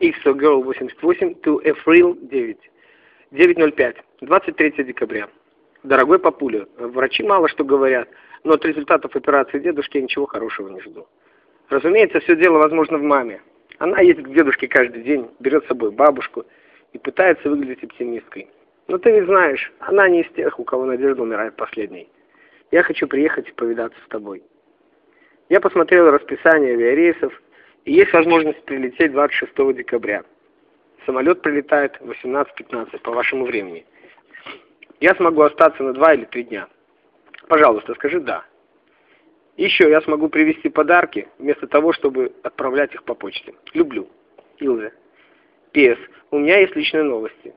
XOGirl 88 to FREEL 9. 9.05. 23 декабря. Дорогой папуля, врачи мало что говорят, но от результатов операции дедушки я ничего хорошего не жду. Разумеется, все дело возможно в маме. Она ездит к дедушке каждый день, берет с собой бабушку и пытается выглядеть оптимисткой. Но ты ведь знаешь, она не из тех, у кого надежда умирает последней. Я хочу приехать и повидаться с тобой. Я посмотрел расписание авиарейсов, и есть возможность прилететь 26 декабря. Самолет прилетает в 18.15 по вашему времени. Я смогу остаться на два или три дня. Пожалуйста, скажи «да». Еще я смогу привезти подарки, вместо того, чтобы отправлять их по почте. Люблю. Илзе. П.С. У меня есть личные новости.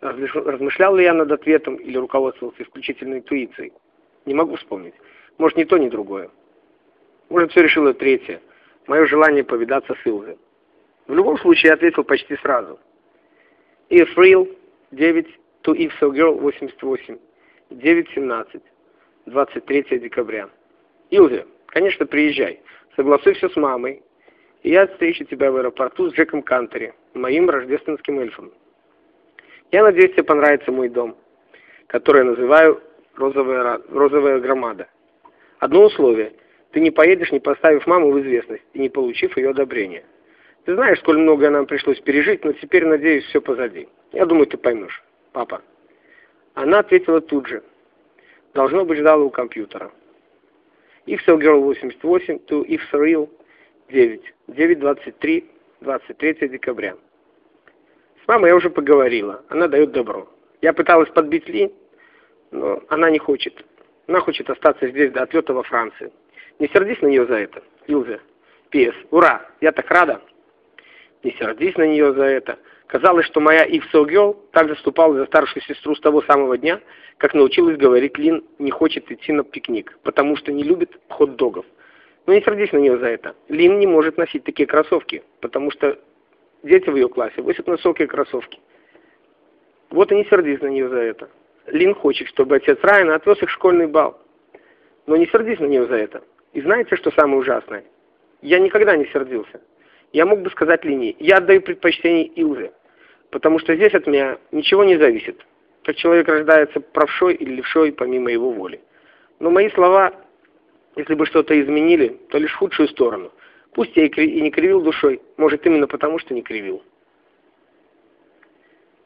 Размышлял ли я над ответом или руководствовался исключительно интуицией? Не могу вспомнить. Может, ни то, ни другое. Может, все решило третье. Мое желание повидаться с Илзе. В любом случае, я ответил почти сразу. If real, 9 to if so girl, 88. 9.17. 23 декабря. Илзе, конечно, приезжай. Согласуй все с мамой. И я встречу тебя в аэропорту с Джеком Кантери, моим рождественским эльфом. Я надеюсь, тебе понравится мой дом, который я называю «Розовая, розовая громада». Одно условие. Ты не поедешь, не поставив маму в известность и не получив ее одобрения. Ты знаешь, сколь многое нам пришлось пережить, но теперь, надеюсь, все позади. Я думаю, ты поймешь. Папа. Она ответила тут же. Должно быть, ждала у компьютера. If so girl 88 to if so real 9. 9.23, 23 декабря. С мамой я уже поговорила. Она дает добро. Я пыталась подбить Ли, но она не хочет. Она хочет остаться здесь до отлета во Франции. Не сердись на нее за это, Илза. П.С. Ура! Я так рада. Не сердись на нее за это. Казалось, что моя Ив Согел так заступала за старшую сестру с того самого дня, как научилась говорить Лин не хочет идти на пикник, потому что не любит хот-догов. Но не сердись на нее за это. Лин не может носить такие кроссовки, потому что Дети в ее классе носят высокие кроссовки. Вот и не сердись на нее за это. Лин хочет, чтобы отец Райана отвез их в школьный бал. Но не сердись на нее за это. И знаете, что самое ужасное? Я никогда не сердился. Я мог бы сказать Лине, я отдаю предпочтение Илзе, потому что здесь от меня ничего не зависит. Как человек рождается правшой или левшой помимо его воли. Но мои слова, если бы что-то изменили, то лишь в худшую сторону. Пусть я и не кривил душой, может именно потому, что не кривил.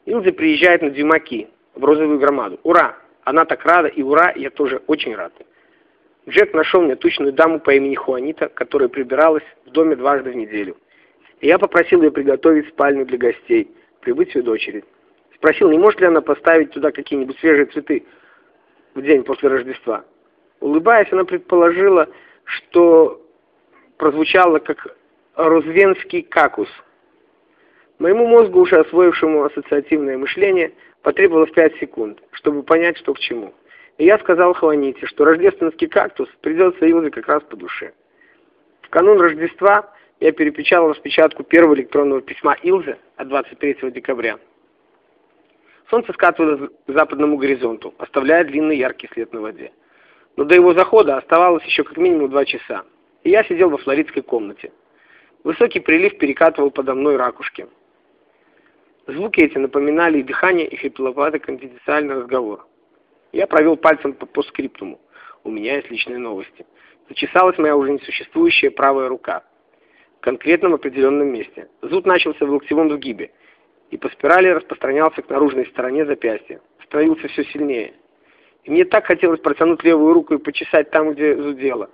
Илзи приезжает на Дюмаки, в розовую громаду. Ура! Она так рада, и ура, я тоже очень рад. Джек нашел мне тучную даму по имени Хуанита, которая прибиралась в доме дважды в неделю. И я попросил ее приготовить спальню для гостей, прибытию дочери. Спросил, не может ли она поставить туда какие-нибудь свежие цветы в день после Рождества. Улыбаясь, она предположила, что прозвучало как «розвенский какус». Моему мозгу, уже освоившему ассоциативное мышление, потребовалось пять секунд, чтобы понять, что к чему. И я сказал Хваните, что рождественский кактус придется Илзе как раз по душе. В канун Рождества я перепечатал распечатку первого электронного письма Илзе от 23 декабря. Солнце скатывалось к западному горизонту, оставляя длинный яркий след на воде. Но до его захода оставалось еще как минимум два часа и я сидел во флоридской комнате. Высокий прилив перекатывал подо мной ракушки. Звуки эти напоминали и дыхание, и хрипловатый конфиденциальный разговор. Я провел пальцем по, по скриптуму. У меня есть личные новости. Зачесалась моя уже несуществующая правая рука. В конкретном определенном месте. Зуд начался в локтевом сгибе и по спирали распространялся к наружной стороне запястья. Становился все сильнее. И мне так хотелось протянуть левую руку и почесать там, где зудело.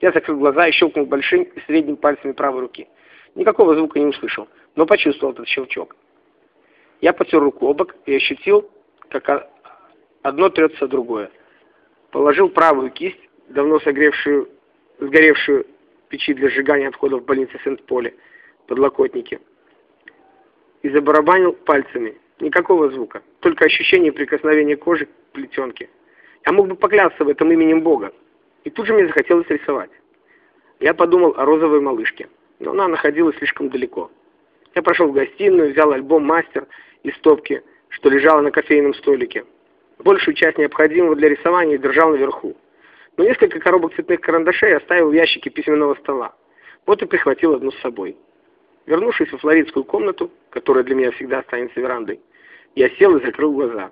Я закрыл глаза и щелкнул большим и средним пальцами правой руки. Никакого звука не услышал, но почувствовал этот щелчок. Я потер руку обок и ощутил, как одно трется другое. Положил правую кисть, давно согревшую, сгоревшую печи для сжигания отходов в больнице Сент-Поле, подлокотники, и забарабанил пальцами. Никакого звука, только ощущение прикосновения кожи к плетенке. Я мог бы поклясться в этом именем Бога, и тут же мне захотелось рисовать. Я подумал о розовой малышке, но она находилась слишком далеко. Я прошел в гостиную, взял альбом «Мастер» из стопки, что лежало на кофейном столике. Большую часть необходимого для рисования держал наверху. Но несколько коробок цветных карандашей оставил в ящике письменного стола. Вот и прихватил одну с собой. Вернувшись во флоридскую комнату, которая для меня всегда останется верандой, я сел и закрыл глаза.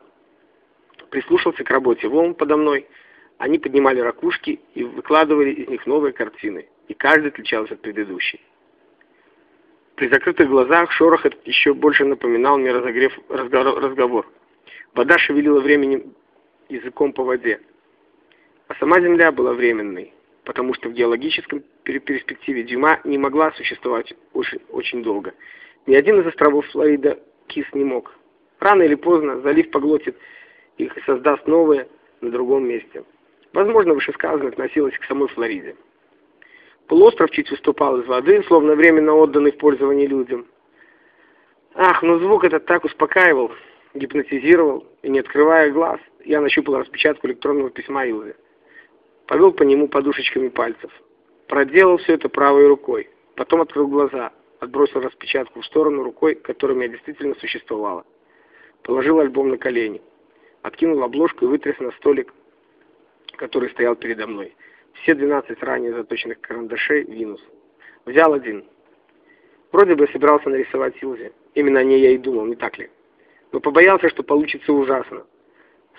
Прислушался к работе волн подо мной. Они поднимали ракушки и выкладывали из них новые картины, и каждый отличался от предыдущей. При закрытых глазах шорох этот еще больше напоминал мне разогрев разговор. Вода шевелила временем языком по воде. А сама Земля была временной, потому что в геологическом перспективе Дюма не могла существовать очень, очень долго. Ни один из островов Флорида кис не мог. Рано или поздно залив поглотит их и создаст новые на другом месте. Возможно, вышесказанное относилось к самой Флориде. Полуостров чуть выступал из воды, словно временно отданный в пользование людям. Ах, но звук этот так успокаивал, гипнотизировал, и не открывая глаз, я нащупал распечатку электронного письма Илзы. Повел по нему подушечками пальцев. Проделал все это правой рукой. Потом открыл глаза, отбросил распечатку в сторону рукой, которая у меня действительно существовала. Положил альбом на колени. Откинул обложку и вытряс на столик, который стоял передо мной. Все 12 ранее заточенных карандашей в минус. Взял один. Вроде бы собирался нарисовать Силзи. Именно о ней я и думал, не так ли? Но побоялся, что получится ужасно.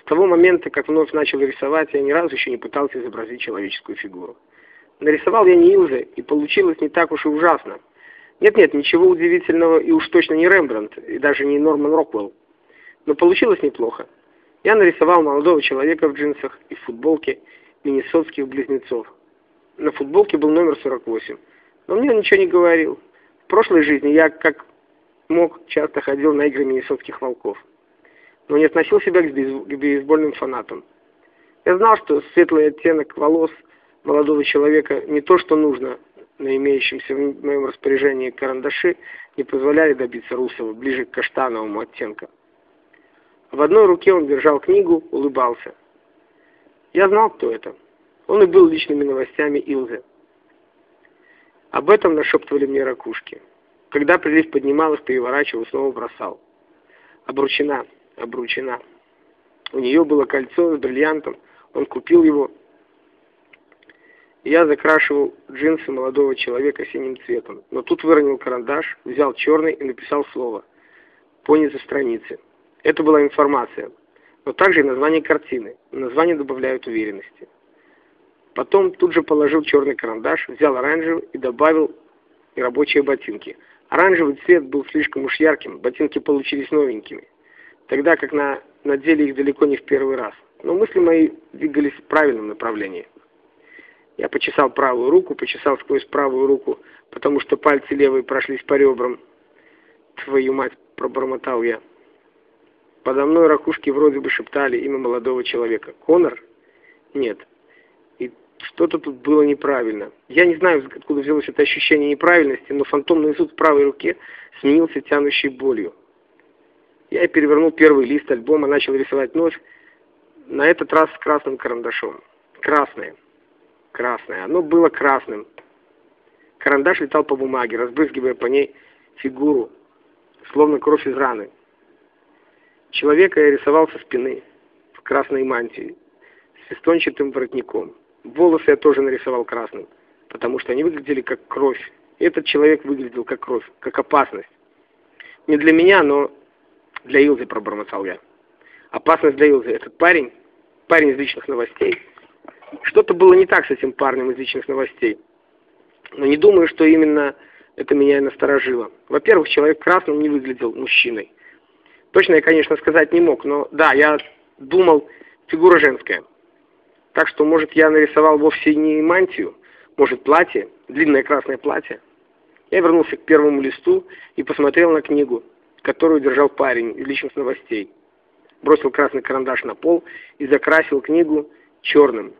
С того момента, как вновь начал рисовать, я ни разу еще не пытался изобразить человеческую фигуру. Нарисовал я не Илзе, и получилось не так уж и ужасно. Нет-нет, ничего удивительного и уж точно не Рембрандт, и даже не Норман Роквелл. Но получилось неплохо. Я нарисовал молодого человека в джинсах и в футболке, миннесотских близнецов. На футболке был номер 48. Но мне он ничего не говорил. В прошлой жизни я, как мог, часто ходил на игры миннесотских волков. Но не относил себя к, бейсбольным фанатам. Я знал, что светлый оттенок волос молодого человека не то, что нужно на имеющемся в моем распоряжении карандаши, не позволяли добиться русого, ближе к каштановому оттенку. В одной руке он держал книгу, улыбался. Я знал, кто это. Он и был личными новостями Илзы. Об этом нашептывали мне ракушки. Когда прилив их, переворачивал, снова бросал. Обручена, обручена. У нее было кольцо с бриллиантом. Он купил его. Я закрашивал джинсы молодого человека синим цветом. Но тут выронил карандаш, взял черный и написал слово. По низу страницы. Это была информация но также и название картины. Название добавляют уверенности. Потом тут же положил черный карандаш, взял оранжевый и добавил рабочие ботинки. Оранжевый цвет был слишком уж ярким, ботинки получились новенькими, тогда как на надели их далеко не в первый раз. Но мысли мои двигались в правильном направлении. Я почесал правую руку, почесал сквозь правую руку, потому что пальцы левой прошлись по ребрам. Твою мать, пробормотал я. Подо мной ракушки вроде бы шептали имя молодого человека. Конор? Нет. Что-то тут было неправильно. Я не знаю, откуда взялось это ощущение неправильности, но фантомный зуд в правой руке сменился тянущей болью. Я перевернул первый лист альбома, начал рисовать вновь, на этот раз с красным карандашом. Красное. Красное. Оно было красным. Карандаш летал по бумаге, разбрызгивая по ней фигуру, словно кровь из раны. Человека я рисовал со спины, в красной мантии, с фестончатым воротником. Волосы я тоже нарисовал красным, потому что они выглядели как кровь. Этот человек выглядел как кровь, как опасность. Не для меня, но для Илзы пробормотал я. Опасность для Илзы. Этот парень, парень из личных новостей. Что-то было не так с этим парнем из личных новостей. Но не думаю, что именно это меня и насторожило. Во-первых, человек красным не выглядел мужчиной. Точно я, конечно, сказать не мог, но да, я думал, фигура женская. Так что, может, я нарисовал вовсе не мантию, может, платье, длинное красное платье. Я вернулся к первому листу и посмотрел на книгу, которую держал парень из личных новостей. Бросил красный карандаш на пол и закрасил книгу черным.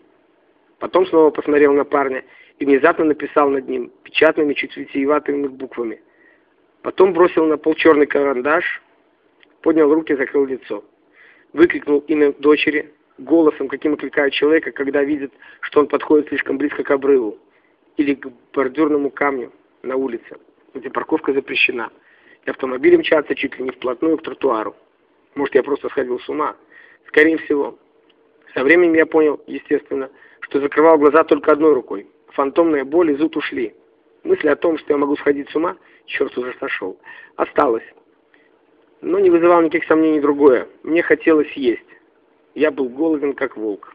Потом снова посмотрел на парня и внезапно написал над ним печатными, чуть витиеватыми буквами. Потом бросил на пол черный карандаш, поднял руки, закрыл лицо. Выкрикнул имя дочери, голосом, каким окликают человека, когда видит, что он подходит слишком близко к обрыву или к бордюрному камню на улице, где парковка запрещена, и автомобили мчатся чуть ли не вплотную к тротуару. Может, я просто сходил с ума? Скорее всего. Со временем я понял, естественно, что закрывал глаза только одной рукой. Фантомная боль и зуд ушли. Мысли о том, что я могу сходить с ума, Черт уже сошел. Осталось. Но не вызывало никаких сомнений другое. Мне хотелось есть. Я был голоден, как волк.